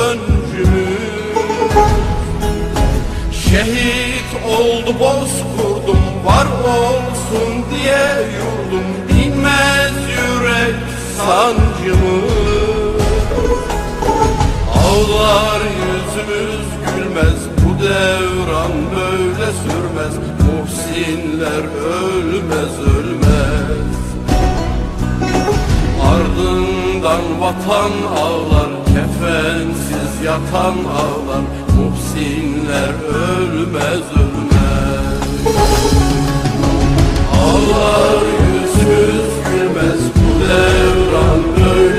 öncümüz. Şehit oldu bozkurdum Var olsun diye yurdum. Dinmez yürek sancımı Ağlar yüzümüz gülmez Bu devran böyle sürmez. Muhsinler ölmez ölmez Ardından vatan ağlar Kefensiz yatan ağlar. Muhsinler ölmez ölmez. Ağlar yüzümüz gülmez Bu devran böyle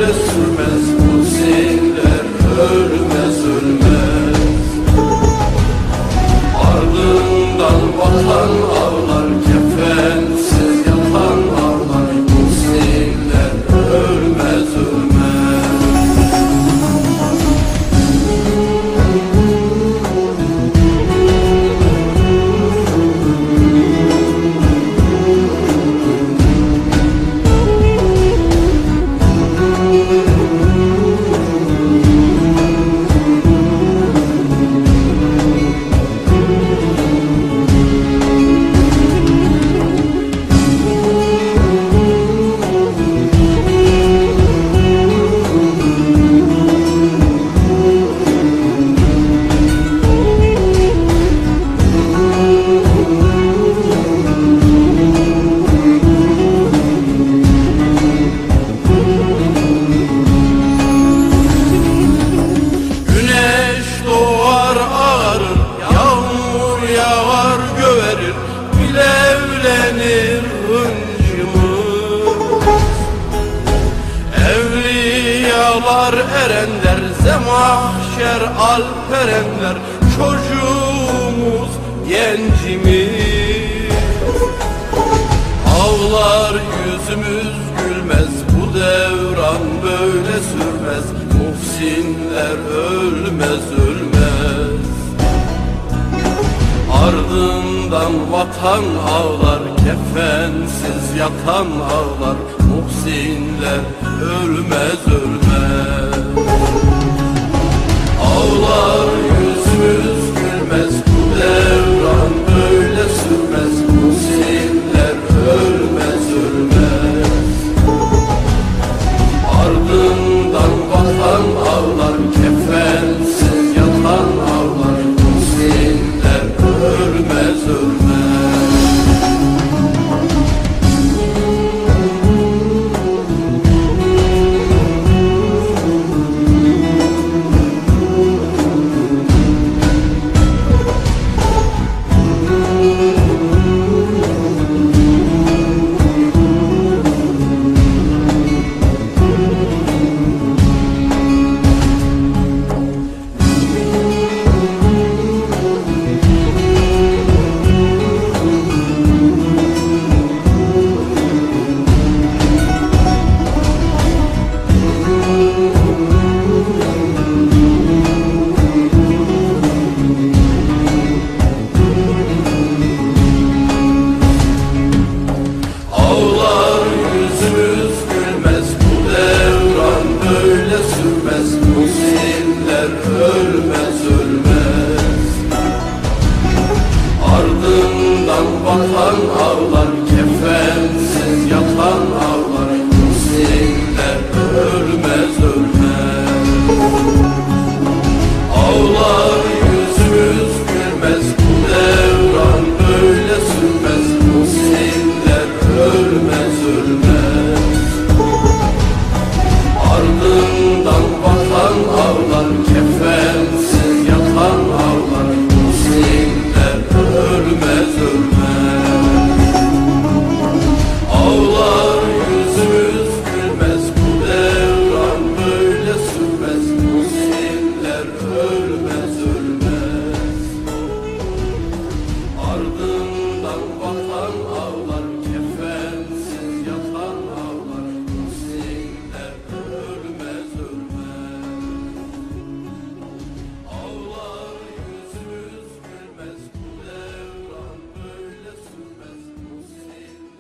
Evliyalar erenler Zemahşer alperenler Çocuğumuz gencimiz. Ağlar yüzümüz gülmez Bu devran böyle sürmez. Muhsinler ölmez ölmez. Ardından vatan ağlar Kefensiz yatan ağlar Muhsinler ölmez ölmez Ağlar